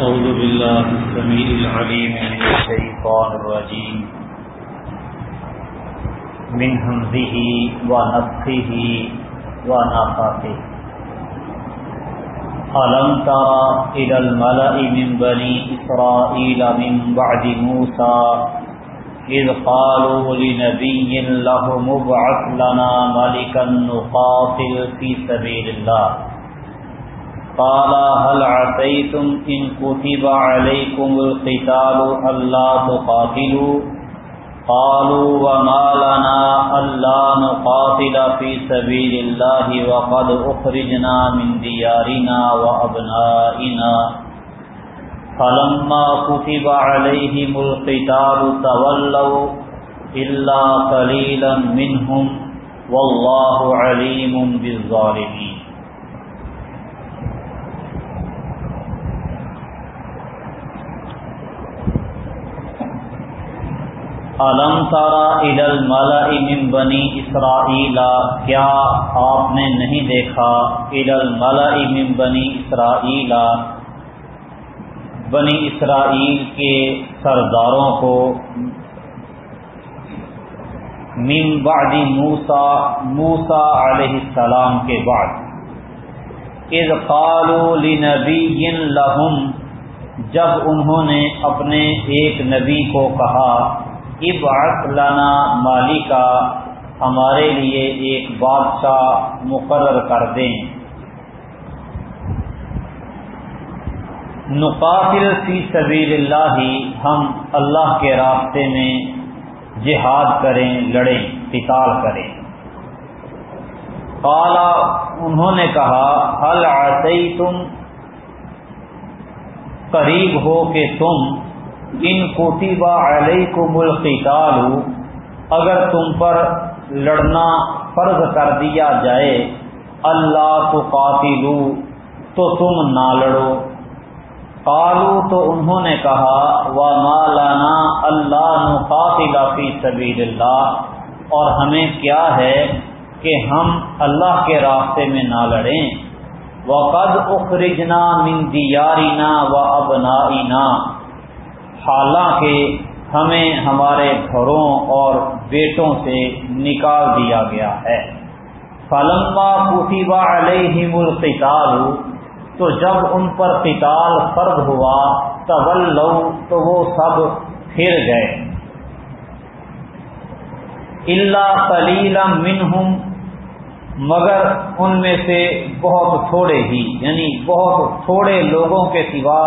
أعوذ بالله السميع العليم من الشيطان الرجيم. من همزه ونفخه ونفخه. ألم تر إلى الملأ من بني إسرائيل من بعد موسى إذ قالوا لنبي له مبعث لنا ملكا نقاتل في سبيل الله. قال هل عسيتم إن كتب عليكم القتال ألا تقاتلوا؟ قالوا وما لنا ألا نقاتل في سبيل الله وقد أخرجنا من ديارنا وأبنائنا فلما كتب عليهم القتال تولوا إلا قليلا منهم والله عليم بالظالمين علم تارا عید الملا من بنی اسرائیل کیا آپ نے نہیں دیکھا؟ عید الملا من بنی اسرائیل بنی اسرائیل کے سرداروں کو۔ من بعد موسا موسا علیہ السلام کے بعد۔ اذ قالوا لنبی لہم جب انہوں نے اپنے ایک نبی کو کہا ابعث لنا مالکا، ہمارے لیے ایک بادشاہ مقرر کر دیں۔ نقاتل فی سبیل اللہ ہم اللہ کے راستے میں جہاد کریں، لڑیں، قتال کریں۔ قالا انہوں نے کہا حل آئی تم قریب ہو کہ تم ان کوتیبہ علیہ کو ملقال اگر تم پر لڑنا فرض کر دیا جائے، اللہ تو قاتلو تو تم نہ لڑو۔ قالو تو انہوں نے کہا و مالانا اللہ نقاتل فی سبیل اللہ اور ہمیں کیا ہے کہ ہم اللہ کے راستے میں نہ لڑیں۔ وقد اخرجنا من دیارنا و ابنائنا حالانکہ ہمیں ہمارے گھروں اور بیٹوں سے نکال دیا گیا ہے۔ فلما کتبہ علیہم القتال، تو جب ان پر قتال فرض ہوا طول تو وہ سب پھر گئے۔ اللہ کلیل منہم مگر ان میں سے بہت تھوڑے ہی یعنی بہت تھوڑے لوگوں کے سوا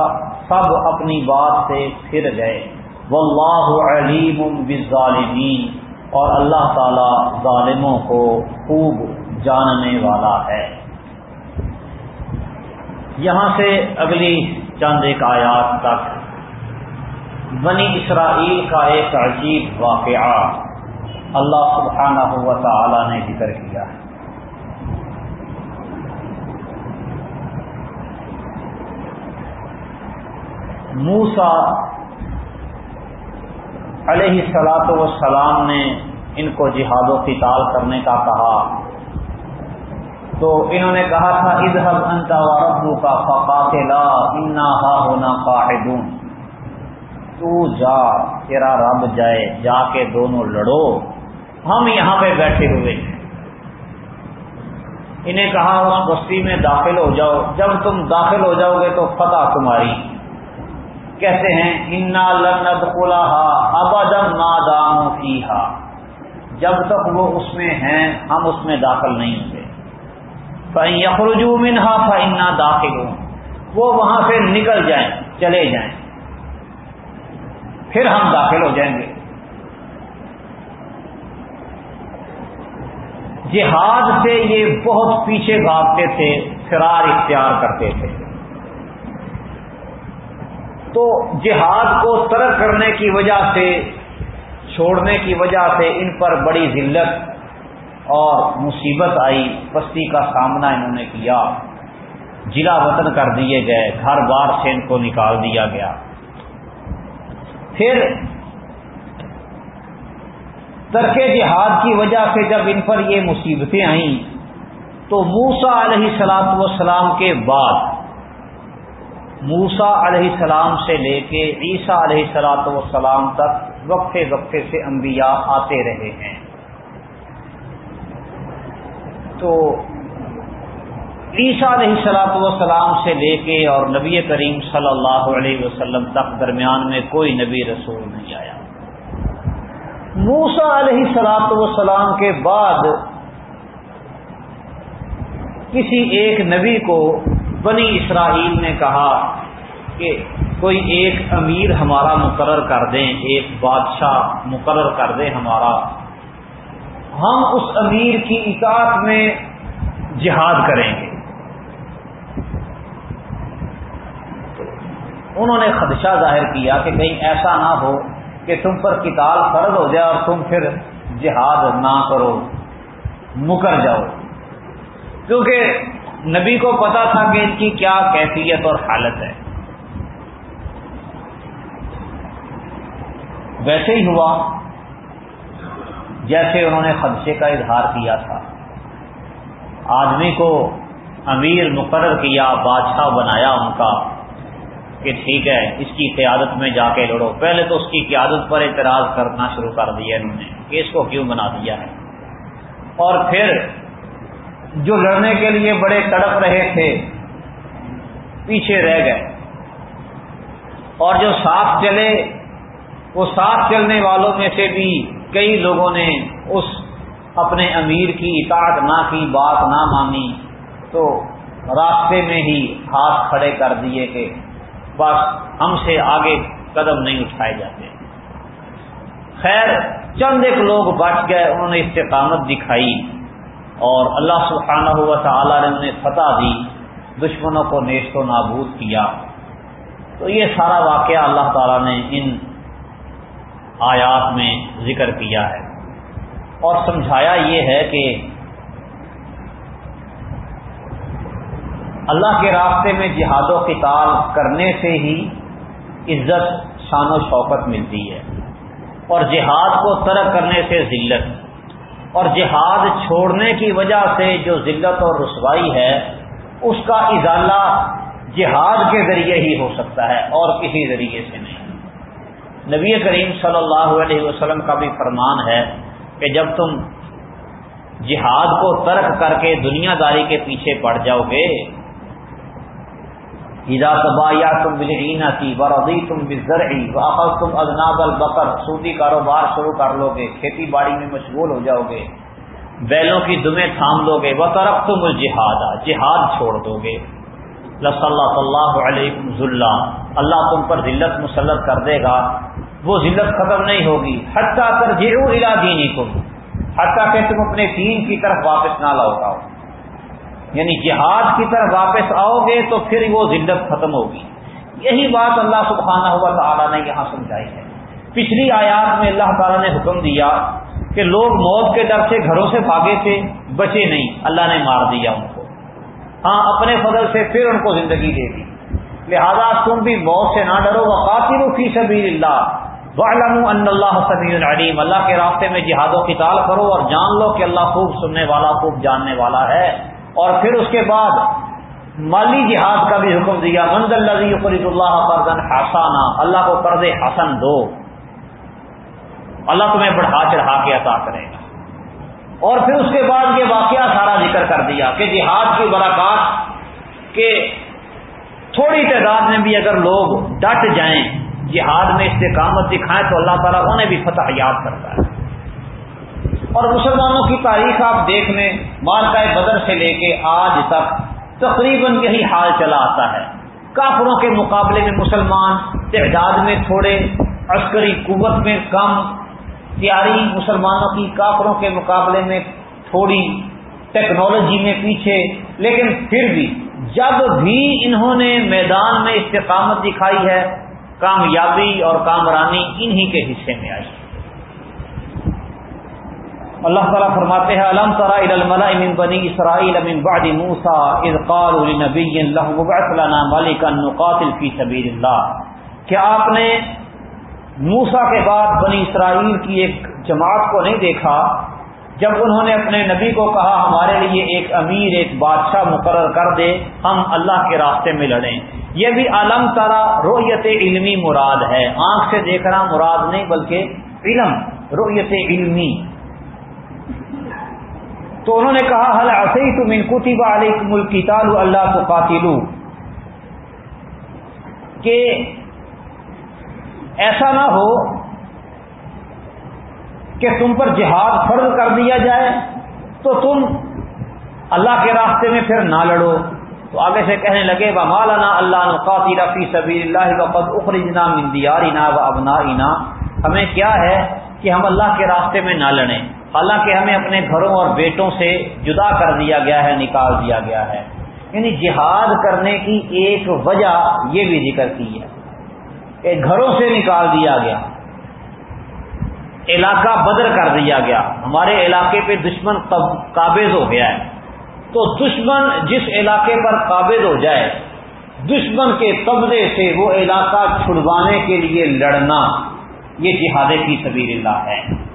سب اپنی بات سے پھر گئے۔ واللہ علیم بالظالمین۔ اور اللہ تعالی ظالموں کو خوب جاننے والا ہے۔ یہاں سے اگلی چند ایک آیات تک۔ بنی اسرائیل کا ایک عجیب واقعہ اللہ سبحانہ و تعالی نے ذکر کیا ہے۔ موسا علیہ سلاط وسلام نے ان کو جہاد و قتال کرنے کا کہا۔ تو انہوں نے کہا تھا ادہب انتا و ربو کا فقات لا انا ہا ہونا قاعدون۔ تو جا، تیرا رب جائے، جا کے دونوں لڑو۔ ہم یہاں پہ بیٹھے ہوئے ہیں۔ انہیں کہا، اس بستی میں داخل ہو جاؤ۔ جب تم داخل ہو جاؤ گے تو فتح تمہاری۔ کہتے ہیں انا لند کولا ابدم نادام کی جب تک وہ اس میں ہیں، ہم اس میں داخل نہیں ہوں گے یخرجو منہا فنا داخل ہوں وہ وہاں سے نکل جائیں، چلے جائیں۔ پھر ہم داخل ہو جائیں گے۔ جہاد سے یہ بہت پیچھے بھاگتے تھے، فرار اختیار کرتے تھے۔ تو جہاد کو ترک کرنے کی وجہ سے، چھوڑنے کی وجہ سے ان پر بڑی ذلت اور مصیبت آئی بستی کا سامنا انہوں نے کیا۔ جلا وطن کر دیے گئے، گھر بار سے ان کو نکال دیا گیا۔ پھر ترک جہاد کی وجہ سے جب ان پر یہ مصیبتیں آئیں، تو موسا علیہ سلاط وسلام کے بعد موسا علیہ السلام سے لے کے عیسیٰ علیہ سلاۃ والسلام تک وقفے وقفے سے انبیاء آتے رہے ہیں۔ تو عیسیٰ علیہ سلاۃ والسلام سے لے کے اور نبی کریم صلی اللہ علیہ وسلم تک درمیان میں کوئی نبی رسول نہیں آیا۔ موسا علیہ سلاۃ والسلام کے بعد کسی ایک نبی کو بنی اسرائیل نے کہا کہ کوئی ایک امیر ہمارا مقرر کر دیں، ایک بادشاہ مقرر کر دیں ہمارا۔ ہم اس امیر کی اطاعت میں جہاد کریں گے۔ انہوں نے خدشہ ظاہر کیا کہ کہیں ایسا نہ ہو کہ تم پر کتاب فرض ہو جائے اور تم پھر جہاد نہ کرو، مکر جاؤ۔ کیونکہ نبی کو پتا تھا کہ ان کی کیا کیفیت اور حالت ہے۔ ویسے ہی ہوا، جیسے انہوں نے خدشے کا اظہار کیا تھا۔ آدمی کو امیر مقرر کیا، بادشاہ بنایا ان کا کہ ٹھیک ہے، اس کی قیادت میں جا کے لڑو۔ پہلے تو اس کی قیادت پر اعتراض کرنا شروع کر دیا انہوں نے کہ اس کو کیوں بنا دیا ہے۔ اور پھر جو لڑنے کے لیے بڑے تڑپ رہے تھے، پیچھے رہ گئے۔ اور جو ساتھ چلے، وہ ساتھ چلنے والوں میں سے بھی کئی لوگوں نے اس اپنے امیر کی اطاعت نہ کی، بات نہ مانی۔ تو راستے میں ہی ہاتھ کھڑے کر دیے کہ بس ہم سے آگے قدم نہیں اٹھائے جاتے۔ خیر، چند ایک لوگ بچ گئے، انہوں نے استقامت دکھائی۔ اور اللہ سبحانہ ہوا تعالیٰ نے انہیں فتح دی، دشمنوں کو نیست و نابود کیا۔ تو یہ سارا واقعہ اللہ تعالیٰ نے ان آیات میں ذکر کیا ہے۔ اور سمجھایا یہ ہے کہ اللہ کے راستے میں جہاد و قتال کرنے سے ہی عزت، شان و شوقت ملتی ہے۔ اور جہاد کو ترک کرنے سے ذلت۔ اور جہاد چھوڑنے کی وجہ سے جو ذلت اور رسوائی ہے، اس کا ازالہ جہاد کے ذریعے ہی ہو سکتا ہے اور کسی ذریعے سے نہیں۔ نبی کریم صلی اللہ علیہ وسلم کا بھی فرمان ہے کہ جب تم جہاد کو ترک کر کے دنیا داری کے پیچھے پڑ جاؤ گے تبا یا تم بلحینہ کی برعی تم بزرعی تم ادناب البقر، سودی کاروبار شروع کر لو گے کھیتی باڑی میں مشغول ہو جاؤ گے بیلوں کی دمیں تھام لو گے وہ طرف تم الجہاد، جہاد چھوڑ دو گے صلی اللہ اللہ علیہ اللہ تم پر ذلت مسلط کر دے گا۔ وہ ذلت ختم نہیں ہوگی۔ حتیٰ کر جیرو الا دینی تم حتیٰ کہ تم اپنے دین کی طرف واپس نہ لوٹاؤ۔ یعنی جہاد کی طرف واپس آؤ گے تو پھر وہ ذلت ختم ہوگی۔ یہی بات اللہ سبحانہ ہوا تعالیٰ نے یہاں سمجھائی ہے۔ پچھلی آیات میں اللہ تعالیٰ نے حکم دیا کہ لوگ موت کے ڈر سے گھروں سے بھاگے تھے، بچے نہیں، اللہ نے مار دیا ان کو۔ ہاں اپنے فضل سے پھر ان کو زندگی دے دی۔ لہذا تم بھی موت سے نہ ڈرو۔ وقاتی فی سبیل اللہ ان اللہ سبی العلیم اللہ کے راستے میں جہاد و قتال کرو اور جان لو کہ اللہ خوب سننے والا، خوب جاننے والا ہے۔ اور پھر اس کے بعد مالی جہاد کا بھی حکم دیا. منز اللہ قریب اللہ قرض حسانہ اللہ کو قرض حسن دو. اللہ تمہیں بڑھا چڑھا کے عطا کرے. گا اور پھر اس کے بعد یہ واقعہ سارا ذکر کر دیا کہ جہاد کی برکات کے تھوڑی تعداد میں بھی اگر لوگ ڈٹ جائیں، جہاد میں استقامت دکھائیں تو اللہ تعالیٰ انہیں بھی فتح یاد کرتا ہے۔ اور مسلمانوں کی تاریخ آپ دیکھ لیں مارکا بدر سے لے کے آج تک تقریباً یہی حال چلا آتا ہے۔ کافروں کے مقابلے میں مسلمان تعداد میں تھوڑے، عسکری قوت میں کم۔ تیاری مسلمانوں کی کافروں کے مقابلے میں تھوڑی، ٹیکنالوجی میں پیچھے۔ لیکن پھر بھی جب بھی انہوں نے میدان میں استقامت دکھائی ہے، کامیابی اور کامرانی انہی کے حصے میں آئی۔ اللہ تعالیٰ فرماتے ہیں علم ترا من بنی اسرائیل من بعد موسا اذ قالوا اللہ مبعث لنا ملکا نقاتل فی سبیل اللہ کیا آپ نے موسا کے بعد بنی اسرائیل کی ایک جماعت کو نہیں دیکھا جب انہوں نے اپنے نبی کو کہا، ہمارے لیے ایک امیر، ایک بادشاہ مقرر کر دے، ہم اللہ کے راستے میں لڑیں. یہ بھی علم ترا رویت علمی مراد ہے۔ آنکھ سے دیکھنا مراد نہیں بلکہ علم رویت علمی۔ تو انہوں نے کہا حل عصی تم ان کتبہ علیہ ملکی تالو اللہ تو قاتلو کہ ایسا نہ ہو کہ تم پر جہاد فرض کر دیا جائے تو تم اللہ کے راستے میں پھر نہ لڑو۔ تو آگے سے کہنے لگے و مولانا اللہ نقاتی رفیع سبی اللہ وقت اخرجنا مندیارینا و ابنا ہمیں کیا ہے کہ ہم اللہ کے راستے میں نہ لڑیں۔ حالانکہ ہمیں اپنے گھروں اور بیٹوں سے جدا کر دیا گیا ہے، نکال دیا گیا ہے۔ یعنی جہاد کرنے کی ایک وجہ یہ بھی ذکر کی ہے کہ گھروں سے نکال دیا گیا، علاقہ بدر کر دیا گیا۔ ہمارے علاقے پہ دشمن قابض ہو گیا ہے۔ تو دشمن جس علاقے پر قابض ہو جائے، دشمن کے قبضے سے وہ علاقہ چھڑوانے کے لیے لڑنا، یہ جہاد کی سبیر اللہ ہے۔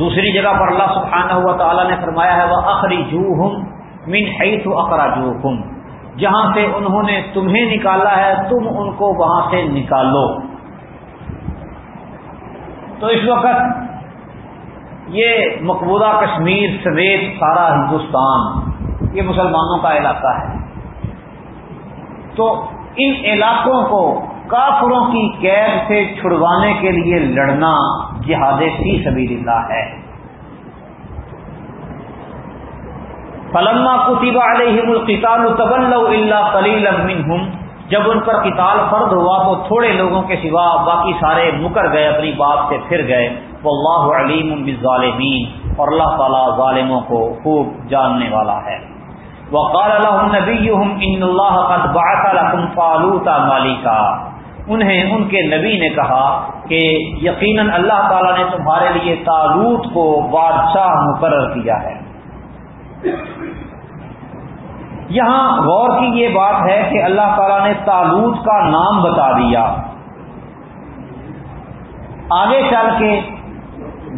دوسری جگہ پر اللہ سبحانہ ہوا تعالیٰ نے فرمایا ہے وہ اخری جو ہوں من حیث اخرا جہاں سے انہوں نے تمہیں نکالا ہے، تم ان کو وہاں سے نکالو۔ تو اس وقت یہ مقبوضہ کشمیر سمیت سارا ہندوستان، یہ مسلمانوں کا علاقہ ہے۔ تو ان علاقوں کو کافروں کی قید سے چھڑوانے کے لیے لڑنا جہاد فی سبیل اللہ ہے۔ فلما کتبہ علیہ القتال طبل اللہ کلیل منہم۔ جب ان پر قتال فرد ہوا تو تھوڑے لوگوں کے سوا باقی سارے مکر گئے، اپنی بات سے پھر گئے۔ وہ اللہ علیم بالظالمین۔ اور اللہ تعالیٰ ظالموں کو خوب جاننے والا ہے۔ وقال اللہ نبی ان اللہ قد بعث لكم فالوتا مالکا انہیں ان کے نبی نے کہا کہ یقیناً اللہ تعالیٰ نے تمہارے لیے تالوت کو بادشاہ مقرر کیا ہے۔ یہاں غور کی یہ بات ہے کہ اللہ تعالیٰ نے تالوت کا نام بتا دیا۔ آگے چل کے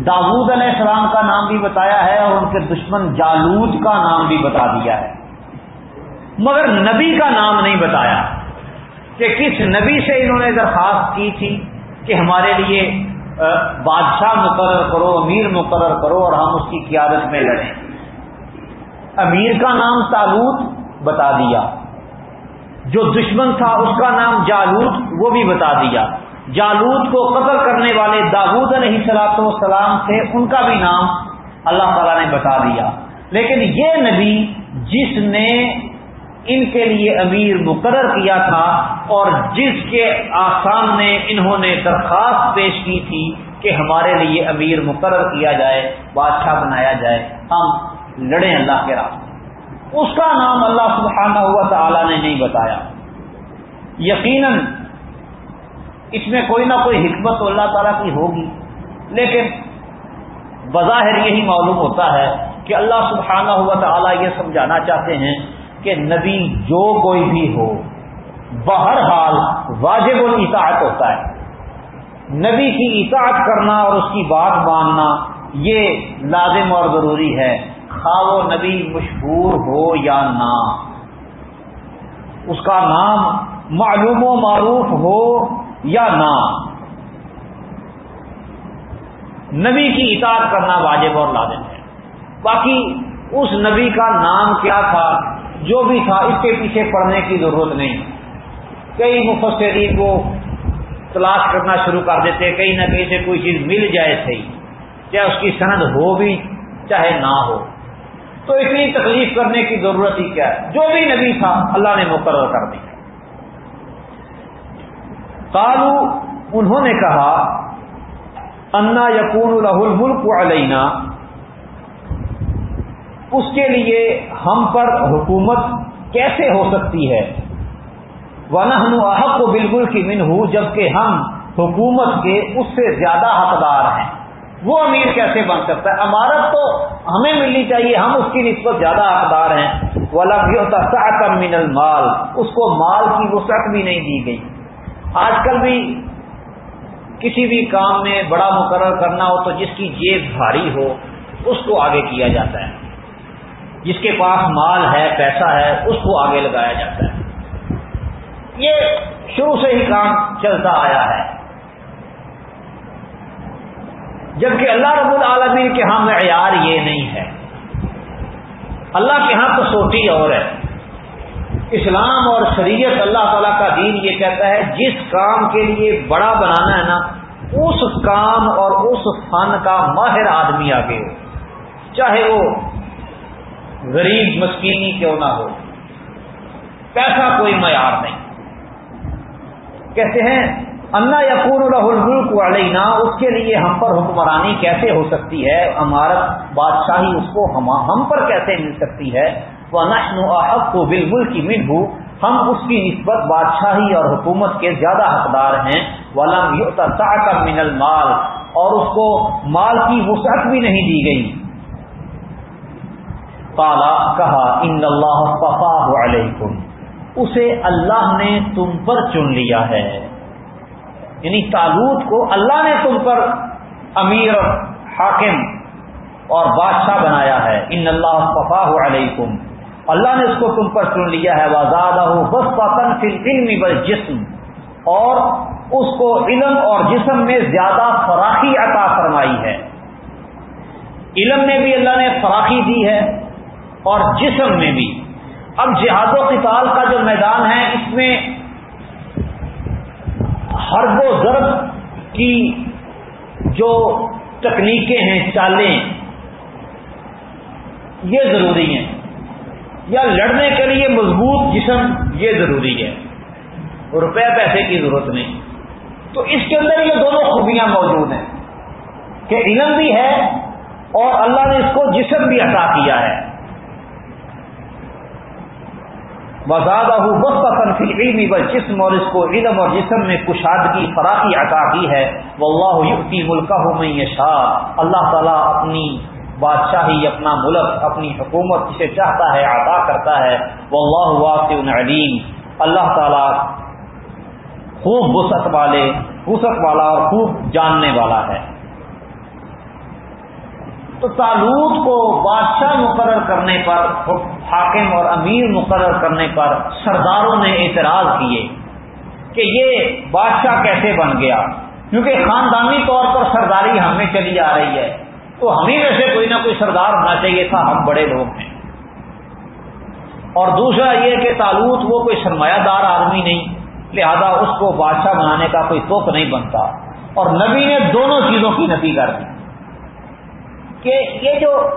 داود علیہ السلام کا نام بھی بتایا ہے اور ان کے دشمن جالود کا نام بھی بتا دیا ہے۔ مگر نبی کا نام نہیں بتایا۔ کہ کس نبی سے انہوں نے درخواست کی تھی کہ ہمارے لیے بادشاہ مقرر کرو، امیر مقرر کرو اور ہم اس کی قیادت میں لڑیں۔ امیر کا نام تالوت بتا دیا۔ جو دشمن تھا اس کا نام جالوت وہ بھی بتا دیا۔ جالوت کو قتل کرنے والے داود علیہ سلاط والسلام تھے، ان کا بھی نام اللہ تعالیٰ نے بتا دیا۔ لیکن یہ نبی جس نے ان کے لیے امیر مقرر کیا تھا اور جس کے آسان نے انہوں نے درخواست پیش کی تھی کہ ہمارے لیے امیر مقرر کیا جائے، بادشاہ بنایا جائے، ہم لڑیں اللہ کے راستے اس کا نام اللہ سبحانہ ہوا تعالی نے نہیں بتایا۔ یقیناً اس میں کوئی نہ کوئی حکمت تو اللہ تعالیٰ کی ہوگی، لیکن بظاہر یہی معلوم ہوتا ہے کہ اللہ سبحانہ ہوا تعالیٰ یہ سمجھانا چاہتے ہیں کہ نبی جو کوئی بھی ہو، بہرحال واجب الاطاعت ہوتا ہے۔ نبی کی اطاعت کرنا اور اس کی بات ماننا یہ لازم اور ضروری ہے، خواہ وہ نبی مشہور ہو یا نہ۔ اس کا نام معلوم و معروف ہو یا نہ۔ نبی کی اطاعت کرنا واجب اور لازم ہے۔ باقی اس نبی کا نام کیا تھا؟ جو بھی تھا، اس کے پیچھے پڑھنے کی ضرورت نہیں۔ کئی مفسرین کو تلاش کرنا شروع کر دیتے، کہیں نہ کہیں سے کوئی چیز مل جائے صحیح، چاہے اس کی سند ہو بھی چاہے نہ ہو۔ تو اتنی تکلیف کرنے کی ضرورت ہی کیا ہے؟ جو بھی نبی تھا، اللہ نے مقرر کر دیا۔ کالو انہوں نے کہا، انا یقون الح الملک علینا اس کے لیے ہم پر حکومت کیسے ہو سکتی ہے؟ ورنہ ہم احق بالکل کی من ہوں جبکہ ہم حکومت کے اس سے زیادہ حقدار ہیں۔ وہ امیر کیسے بن سکتا ہے؟ امارت تو ہمیں ملنی چاہیے، ہم اس کی نسبت زیادہ حقدار ہیں۔ وہ ہوتا من المال، اس کو مال کی وسعت بھی نہیں دی گئی۔ آج کل بھی کسی بھی کام میں بڑا مقرر کرنا ہو تو جس کی جیب بھاری ہو، اس کو آگے کیا جاتا ہے۔ جس کے پاس مال ہے، پیسہ ہے، اس کو آگے لگایا جاتا ہے۔ یہ شروع سے ہی کام چلتا آیا ہے۔ جبکہ اللہ رب العالمین کے ہاں معیار یہ نہیں ہے۔ اللہ کے ہاں تو سوٹی اور ہے۔ اسلام اور شریعت اللہ تعالیٰ کا دین یہ کہتا ہے، جس کام کے لیے بڑا بنانا ہے نا، اس کام اور اس فن کا ماہر آدمی آگے ہو۔ چاہے وہ غریب مسکینی کیوں نہ ہو؟ پیسہ کوئی معیار نہیں۔ کہتے ہیں، انا یقون الملک علینا، اس کے لیے ہم پر حکمرانی کیسے ہو سکتی ہے؟ عمارت بادشاہی اس کو ہم پر کیسے مل سکتی ہے؟ وہ نشن و حق کو بل ملک ہم اس کی نسبت بادشاہی اور حکومت کے زیادہ حقدار ہیں۔ ولم کا من المال، اور اس کو مال کی وسعت بھی نہیں دی گئی۔ کالا کہا، ان اللہ علیکم. اسے اللہ نے تم پر چن لیا ہے۔ یعنی تالوت کو اللہ نے تم پر امیر، حاکم اور بادشاہ بنایا ہے۔ ان اللہ ففا علیکم. اللہ نے اس کو تم پر چن لیا ہے۔ وزادہ بس پتن فل علم جسم اور اس کو علم اور جسم میں زیادہ فراخی عطا فرمائی ہے۔ علم میں بھی اللہ نے فراخی دی ہے۔ اور جسم میں بھی۔ اب جہاد و قتال کا جو میدان ہے، اس میں حرب و ضرب کی جو تکنیکیں ہیں، چالیں، یہ ضروری ہیں۔ یا لڑنے کے لیے مضبوط جسم، یہ ضروری ہے۔ روپے پیسے کی ضرورت نہیں۔ تو اس کے اندر یہ دونوں خوبیاں موجود ہیں۔ کہ علم بھی ہے اور اللہ نے اس کو جسم بھی عطا کیا ہے۔ وزادہ بس فی علمی بس جسم اور اس کو علم اور جسم میں کشادگی فراقی عطا کی ہے۔ وہ اللہ یقتی ملکہ اللہ تعالیٰ اپنی بادشاہی، اپنا ملک، اپنی حکومت جسے چاہتا ہے عطا کرتا ہے۔ وہ اللہ واسع علیم۔ اللہ تعالیٰ خوب وسعت والے، وسعت والا اور خوب جاننے والا ہے۔ تو تالوت کو بادشاہ مقرر کرنے پر، حاکم اور امیر مقرر کرنے پر سرداروں نے اعتراض کیے کہ یہ بادشاہ کیسے بن گیا۔ کیونکہ خاندانی طور پر سرداری ہمیں چلی آ رہی ہے، تو ہمیں ویسے کوئی نہ کوئی سردار ہونا چاہیے تھا، ہم بڑے لوگ ہیں۔ اور دوسرا یہ کہ تالوت وہ کوئی سرمایہ دار آدمی نہیں، لہذا اس کو بادشاہ بنانے کا کوئی توق نہیں بنتا۔ اور نبی نے دونوں چیزوں کی نفی کر دی۔ کہ یہ جو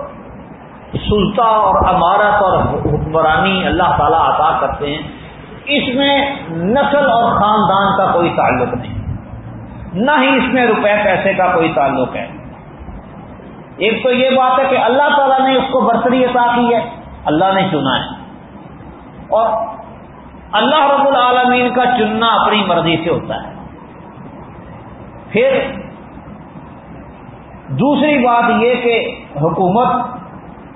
سلطہ اور عمارت اور حکمرانی اللہ تعالیٰ عطا کرتے ہیں، اس میں نسل اور خاندان کا کوئی تعلق نہیں۔ نہ ہی اس میں روپے پیسے کا کوئی تعلق ہے۔ ایک تو یہ بات ہے کہ اللہ تعالیٰ نے اس کو برتری عطا کی ہے۔ اللہ نے چنا ہے۔ اور اللہ رب العالمین کا چننا اپنی مرضی سے ہوتا ہے۔ پھر دوسری بات یہ کہ حکومت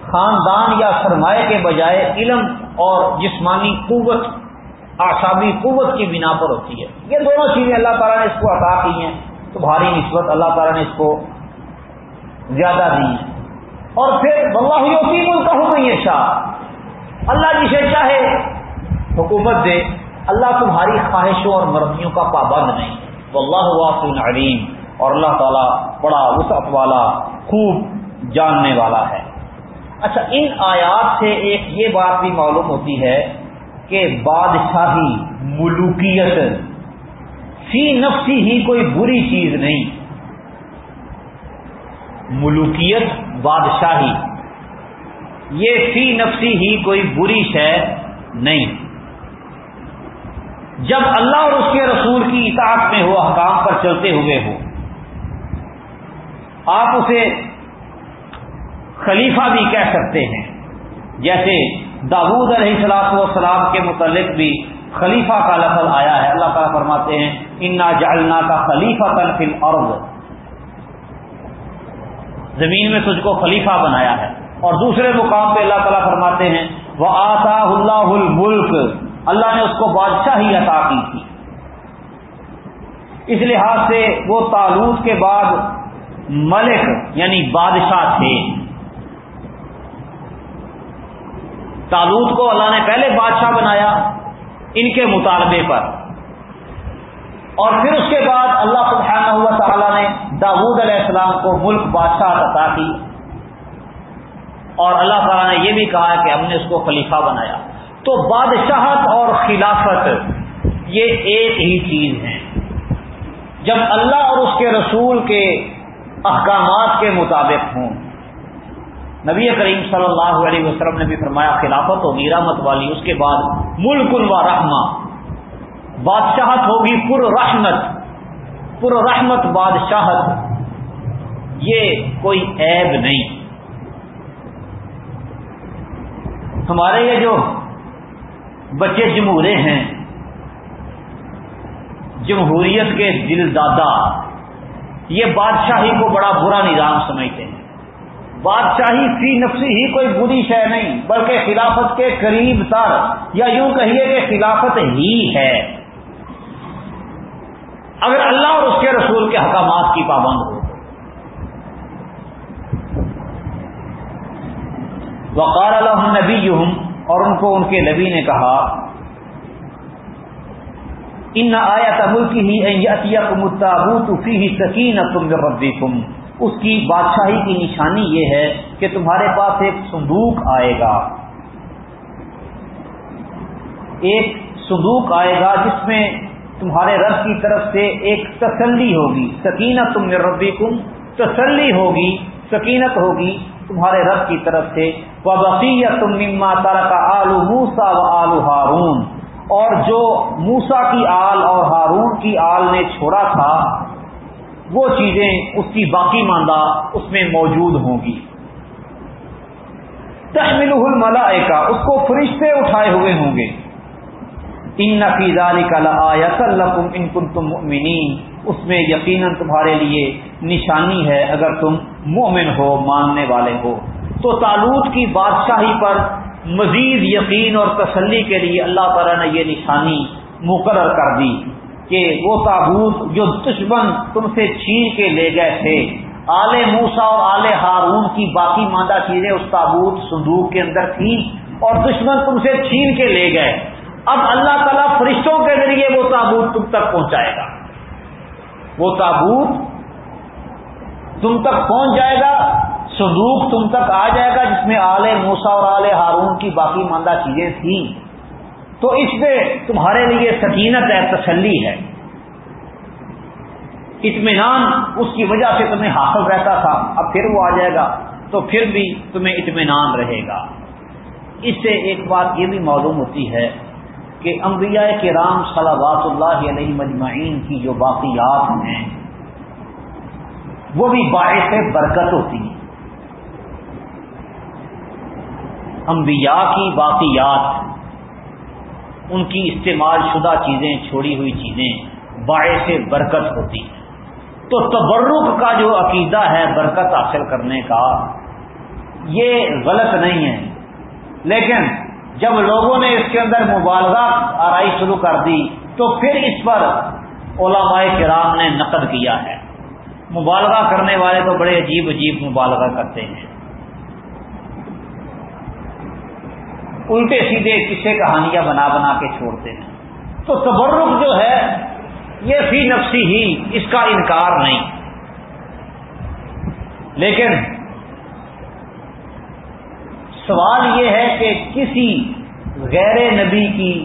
خاندان یا سرمایہ کے بجائے علم اور جسمانی قوت آسابی قوت کی بنا پر ہوتی ہے۔ یہ دونوں چیزیں اللہ تعالیٰ نے اس کو عطا کی ہیں، تو بھاری نسبت اللہ تعالیٰ نے اس کو زیادہ دی ہے اور پھر اللہ ہوتی ملک ہوں یہ شاہ اللہ جسے چاہے حکومت دے، اللہ تمہاری خواہشوں اور مرضیوں کا پابند نہیں۔ واللہ اللہ علیم۔ اور اللہ تعالیٰ بڑا وسعت والا، خوب جاننے والا ہے۔ اچھا ان آیات سے ایک یہ بات بھی معلوم ہوتی ہے کہ بادشاہی ملوکیت فی نفسی ہی کوئی بری چیز نہیں۔ ملوکیت، بادشاہی، یہ فی نفسی ہی کوئی بری شے نہیں۔ جب اللہ اور اس کے رسول کی اطاعت میں ہو حکام پر چلتے ہوئے ہو آپ اسے خلیفہ بھی کہہ سکتے ہیں۔ جیسے داود علیہ السلاط والسلام کے متعلق بھی خلیفہ کا لفظ آیا ہے۔ اللہ تعالیٰ فرماتے ہیں، انا جالنا کا خلیفہ تنفل عرض زمین میں تجھ کو خلیفہ بنایا ہے۔ اور دوسرے مقام پہ اللہ تعالیٰ فرماتے ہیں وہ آتا اللہ الملک اللہ نے اس کو بادشاہی عطا کی تھی۔ اس لحاظ سے وہ تالوت کے بعد ملک یعنی بادشاہ تھے۔ تالوت کو اللہ نے پہلے بادشاہ بنایا ان کے مطالبے پر۔ اور پھر اس کے بعد اللہ سبحانہ ہوا تعالیٰ نے داود علیہ السلام کو ملک بادشاہ عطا کی۔ اور اللہ تعالیٰ نے یہ بھی کہا کہ ہم نے اس کو خلیفہ بنایا۔ تو بادشاہت اور خلافت یہ ایک ہی چیز ہے۔ جب اللہ اور اس کے رسول کے احکامات کے مطابق ہوں۔ نبی کریم صلی اللہ علیہ وسلم نے بھی فرمایا، خلافت ہوگی رحمت والی، اس کے بعد ملک و رحمہ۔ بادشاہت ہوگی پر رحمت۔ پر رحمت، بادشاہت۔ یہ کوئی عیب نہیں۔ ہمارے یہ جو بچے جمہورے ہیں، جمہوریت کے دل دادا یہ بادشاہی کو بڑا برا نظام سمجھتے ہیں۔ بادشاہی فی نفسی ہی کوئی بری شے نہیں، بلکہ خلافت کے قریب تر یا یوں کہیے کہ خلافت ہی ہے۔ اگر اللہ اور اس کے رسول کے حکامات کی پابند ہو۔ وقار اللہ نبی اور ان کو ان کے نبی نے کہا ان آیا تمل کی ہی متابوت فی سکین تم ربی اس کی بادشاہی کی نشانی یہ ہے کہ تمہارے پاس ایک صندوق آئے گا۔ ایک صندوق آئے گا جس میں تمہارے رب کی طرف سے ایک تسلی ہوگی۔ سکینت تم ربی کم تسلی ہوگی، سکینت ہوگی تمہارے رب کی طرف سے۔ تم مما تارا کا آلو موسا و آلو ہارون۔ اور جو موسا کی آل اور ہارون کی آل نے چھوڑا تھا، وہ چیزیں اس کی باقی ماندہ اس میں موجود ہوں گی۔ تحمل الملائکہ، اس کو فرشتے اٹھائے ہوئے ہوں گے۔ ان نفیزاری کا ان کن تم اس میں یقیناً تمہارے لیے نشانی ہے اگر تم مومن ہو، ماننے والے ہو۔ تو تالوت کی بادشاہی پر مزید یقین اور تسلی کے لیے اللہ تعالیٰ نے یہ نشانی مقرر کر دی کہ وہ تابوت جو دشمن تم سے چھین کے لے گئے تھے، آل موسا اور آل ہارون کی باقی ماندہ چیزیں اس تابوت صندوق کے اندر تھیں اور دشمن تم سے چھین کے لے گئے۔ اب اللہ تعالیٰ فرشتوں کے ذریعے وہ تابوت تم تک پہنچائے گا۔ وہ تابوت تم تک پہنچ جائے گا صندوق تم تک آ جائے گا جس میں آل موسا اور آل ہارون کی باقی ماندہ چیزیں تھیں۔ تو اس میں تمہارے لیے سکینت ہے، تسلی ہے۔ اطمینان، اس کی وجہ سے تمہیں حاصل رہتا تھا۔ اب پھر وہ آ جائے گا، تو پھر بھی تمہیں اطمینان رہے گا۔ اس سے ایک بات یہ بھی معلوم ہوتی ہے کہ انبیاء کے رام اللہ علیہ مجمعین کی جو باقیات ہیں، وہ بھی باعث برکت ہوتی ہیں۔ انبیاء کی باقیات ان کی استعمال شدہ چیزیں، چھوڑی ہوئی چیزیں باعث برکت ہوتی۔ ہیں تو تبرک کا جو عقیدہ ہے برکت حاصل کرنے کا، یہ غلط نہیں ہے۔ لیکن جب لوگوں نے اس کے اندر مبالغہ، آرائی شروع کر دی، تو پھر اس پر علماء کرام نے نقد کیا ہے۔ مبالغہ کرنے والے تو بڑے عجیب عجیب مبالغہ کرتے ہیں۔ الٹے سیدھے کسے کہانیاں بنا بنا کے چھوڑتے ہیں۔ تو تبرک جو ہے، یہ فی نفسی ہی اس کا انکار نہیں۔ لیکن سوال یہ ہے کہ کسی غیر نبی کی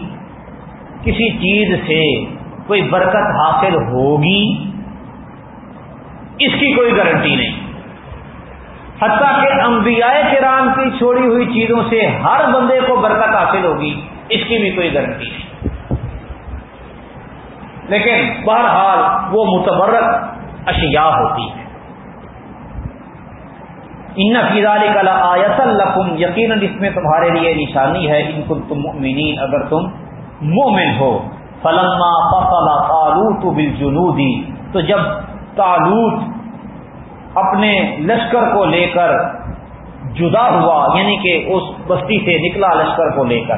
کسی چیز سے کوئی برکت حاصل ہوگی؟ اس کی کوئی گارنٹی نہیں۔ حتیٰ کہ انبیاء کرام کی چھوڑی ہوئی چیزوں سے ہر بندے کو برکت حاصل ہوگی، اس کی بھی کوئی گارنٹی نہیں۔ لیکن بہرحال وہ متبرک اشیاء ہوتی ہے ان فیضالی کلا آیت القم یقیناً اس میں تمہارے لیے نشانی ہے، ان کو تم مومنین اگر تم مومن ہو۔ فلما فصل تالوت بل تو جب تالوت اپنے لشکر کو لے کر جدا ہوا یعنی کہ اس بستی سے نکلا لشکر کو لے کر۔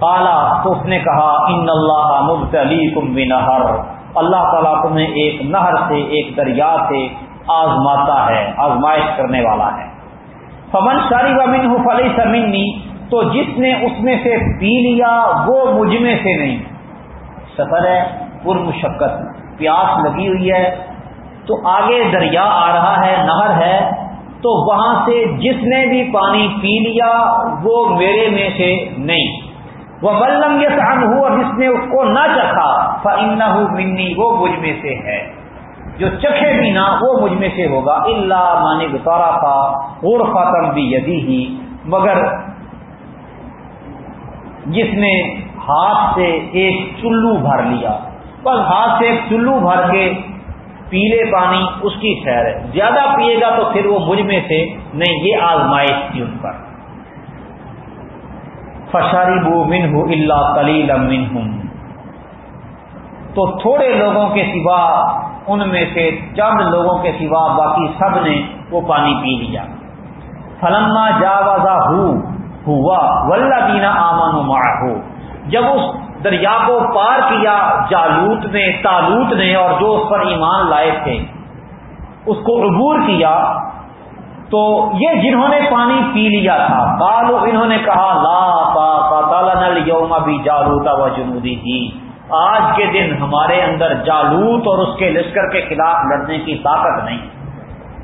کالا تو اس نے کہا، ان اللہ مبتلی کم نہر اللہ تعالیٰ تمہیں ایک نہر سے، ایک دریا سے آزماتا ہے، آزمائش کرنے والا ہے۔ فمن شاری ومن ہوں فلی سمنی تو جس نے اس میں سے پی لیا، وہ مجھ میں سے نہیں۔ سفر ہے پر مشقت پیاس لگی ہوئی ہے تو آگے دریا آ رہا ہے، نہر ہے، تو وہاں سے جس نے بھی پانی پی لیا، وہ میرے میں سے نہیں۔ وہ ملم یہ سہن اور جس نے اس کو نہ چکھا فن منی وہ مجھ میں سے ہے۔ جو چکھے بھی نہ، وہ مجھ میں سے ہوگا۔ اللہ مانی گتارا تھا اور فاطم بھی یدی ہی مگر جس نے ہاتھ سے ایک چلو بھر لیا۔ بس ہاتھ سے ایک چلو بھر کے پیلے پانی، اس کی خیر ہے۔ زیادہ پیے گا تو پھر وہ مجھ میں سے نہیں، یہ آزمائش تھی ان پر۔ فشاری بو من ہوں اللہ کلیل تو تھوڑے لوگوں کے سوا ان میں سے چند لوگوں کے سوا باقی سب نے وہ پانی پی لیا۔ فلما جا وزا ہوا ولہ دینا آمن ہو جب اس دریا کو پار کیا، جالوت نے، تالوت نے اور جو اس پر ایمان لائے تھے، اس کو عبور کیا، تو یہ جنہوں نے پانی پی لیا تھا کالو انہوں نے کہا، لا نل یوم بھی جالوتا و جنودی ہی آج کے دن ہمارے اندر جالوت اور اس کے لشکر کے خلاف لڑنے کی طاقت نہیں۔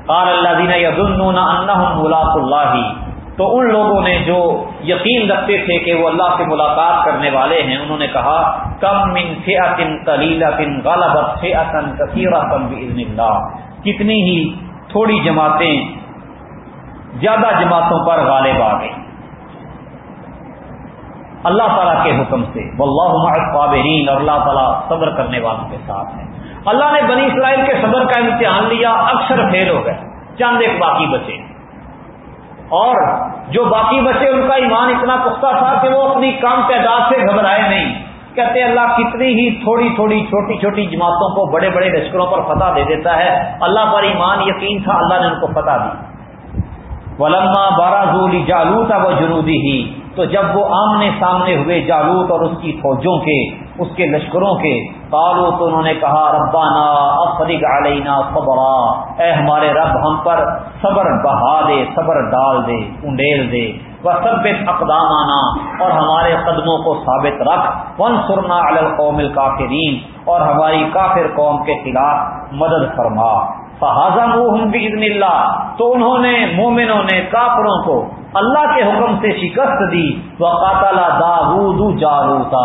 قال اللہ دینا یدن ملاق اللہ۔ تو ان لوگوں نے جو یقین رکھتے تھے کہ وہ اللہ سے ملاقات کرنے والے ہیں، انہوں نے کہا، کم من فیاتن کلیلتن غلبت فیاتن کثیرتن باذن اللہ. کتنی ہی تھوڑی جماعتیں، زیادہ جماعتوں پر غالب آ گئی اللہ تعالیٰ کے حکم سے، واللہ مع الصابرین اور اللہ تعالیٰ صبر کرنے والوں کے ساتھ ہے اللہ نے بنی اسرائیل کے صبر کا امتحان لیا، اکثر فیل ہو گئے، چند ایک باقی بچے۔ اور جو باقی بچے ان کا ایمان اتنا پختہ تھا کہ وہ اپنی کام تعداد سے گھبرائے نہیں۔ کہتے اللہ کتنی ہی تھوڑی تھوڑی چھوٹی چھوٹی جماعتوں کو بڑے بڑے لشکروں پر فتح دے دیتا ہے۔ اللہ پر ایمان یقین تھا، اللہ نے ان کو فتح دی۔ ولما بارہ زولی جالو تھا وہ جنوبی ہی تو جب وہ آمنے سامنے ہوئے جالوت اور اس کی فوجوں کے اس کے لشکروں کے کالو تو انہوں نے کہا ربانہ افریق علینا صبرا۔ اے ہمارے رب، ہم پر صبر بہا دے، صبر ڈال دے، انڈیل دے۔ وہ سب اقدام آنا اور ہمارے قدموں کو ثابت رکھ۔ ون سرنا القوم الکافرین، اور ہماری کافر قوم کے خلاف مدد فرما۔ فہذا منہ اللہ، تو انہوں نے، مومنوں نے کافروں کو اللہ کے حکم سے شکست دی وہ قاتل داود جالوتا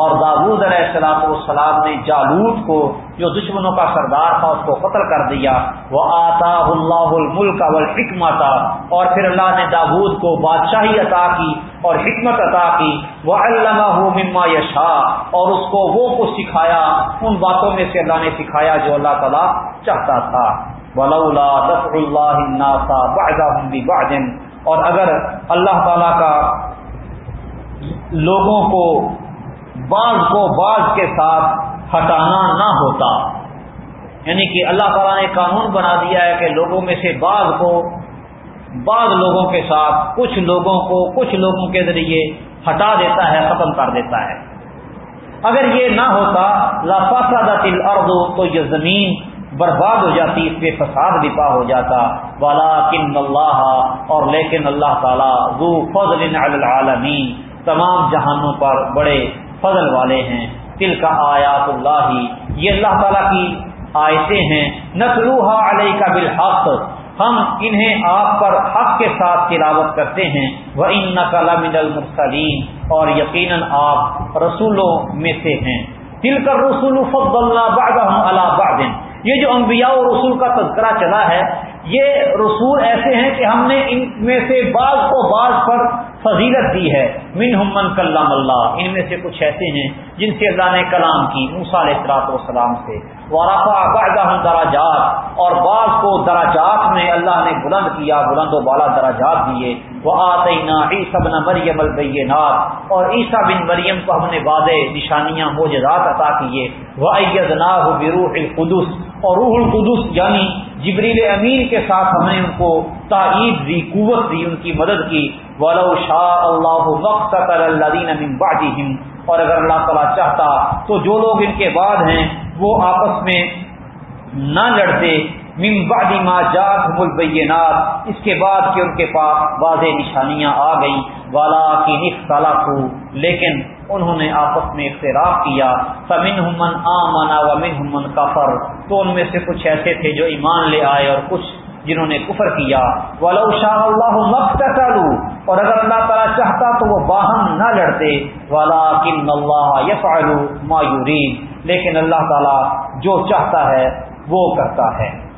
اور داود علیہ السلام والسلام نے جالوت کو، جو دشمنوں کا سردار تھا، اس کو قتل کر دیا. وہ آتا اللہ الملک والحکمت. اور پھر اللہ نے داود کو بادشاہی عطا کی اور حکمت عطا کی. وہ علامہ مما یشا اور اس کو وہ کچھ سکھایا، ان باتوں میں سے اللہ نے سکھایا جو اللہ تعالیٰ چاہتا تھا. ولولا دفع اللہ الناس بعضهم ببعض اور اگر اللہ تعالی کا لوگوں کو بعض کو بعض کے ساتھ ہٹانا نہ ہوتا یعنی کہ اللہ تعالیٰ نے قانون بنا دیا ہے کہ لوگوں میں سے بعض کو بعض لوگوں کے ساتھ کچھ لوگوں کو کچھ لوگوں کے ذریعے ہٹا دیتا ہے، ختم کر دیتا ہے۔ اگر یہ نہ ہوتا لافاسادہ تل اردو تو یہ زمین برباد ہو جاتی، اس پہ فساد بپا ہو جاتا۔ والا کن اللہ اور لیکن اللہ تعالیٰ ذو فضل العالمین، تمام جہانوں پر بڑے فضل والے ہیں۔ تل کا آیات اللہ، یہ اللہ تعالیٰ کی آیتیں ہیں۔ نسلوحا علیہ کا بالحق، ہم انہیں آپ پر حق کے ساتھ تلاوت کرتے ہیں۔ وہ ان نقل المرسلین اور یقیناً آپ رسولوں میں سے ہیں۔ دل کر رسول فض اللہ اللہ یہ جو انبیاء و رسول کا تذکرہ چلا ہے، یہ رسول ایسے ہیں کہ ہم نے ان میں سے بعض کو بعض پر فضیلت دی ہے۔ من من کلام اللہ، ان میں سے کچھ ایسے ہیں جن سے اللہ نے کلام کی موسا علیہ اطلاط والسلام سے۔ وارفا دراجات اور بعض کو دراجات میں اللہ نے بلند کیا بلند و بالا دراجات دیے۔ وہ آتینا عیسا بن مریم البینات اور عیسیٰ بن مریم کو ہم نے وعدے نشانیاں موجزات عطا کیے۔ وہ ایدناہ بروح القدس اور روح القدس یعنی جبریل امین کے ساتھ ہم نے ان کو تائید دی، قوت دی، ان کی مدد کی۔ ولو شاہ اللہ وقت اللہ اور اگر اللہ تعالیٰ چاہتا تو جو لوگ ان کے بعد ہیں، وہ آپس میں نہ لڑتے۔ بعد ما جات البینات اس کے بعد کہ ان کے پاس واضح نشانیاں آ گئیں۔ والا کی نخ لیکن انہوں نے آپس میں اختراف کیا۔ فمن ہمن آمنا ومن ہمن کفر۔ تو ان میں سے کچھ ایسے تھے جو ایمان لے آئے اور کچھ جنہوں نے کفر کیا۔ ولو شاہ اللہ مقتلوا اور اگر اللہ تعالیٰ چاہتا تو وہ باہم نہ لڑتے۔ والا کن اللہ یفعل ما یرید لیکن اللہ تعالیٰ جو چاہتا ہے وہ کرتا ہے۔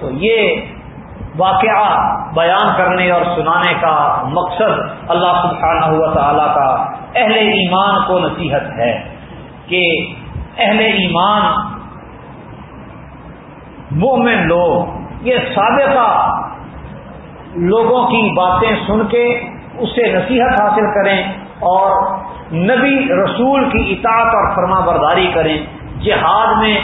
تو یہ واقعہ بیان کرنے اور سنانے کا مقصد اللہ سبحانہ ہوا تعالی کا اہل ایمان کو نصیحت ہے کہ اہل ایمان، مومن لوگ، یہ سابقہ لوگوں کی باتیں سن کے اسے نصیحت حاصل کریں اور نبی رسول کی اطاعت اور فرما برداری کریں، جہاد میں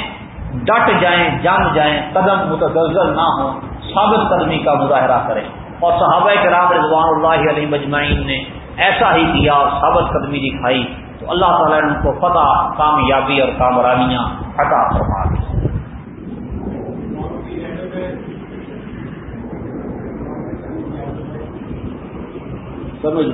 ڈٹ جائیں جم جائیں، قدم متدل نہ ہوں، ثابت قدمی کا مظاہرہ کریں۔ اور صحابہ کرام رضوان اللہ علیہ مجمعین نے ایسا ہی کیا، ثابت قدمی دکھائی۔ تو اللہ تعالیٰ نے ان کو فتح کامیابی اور کامرانیاں عطا فرما دی۔ سمجھ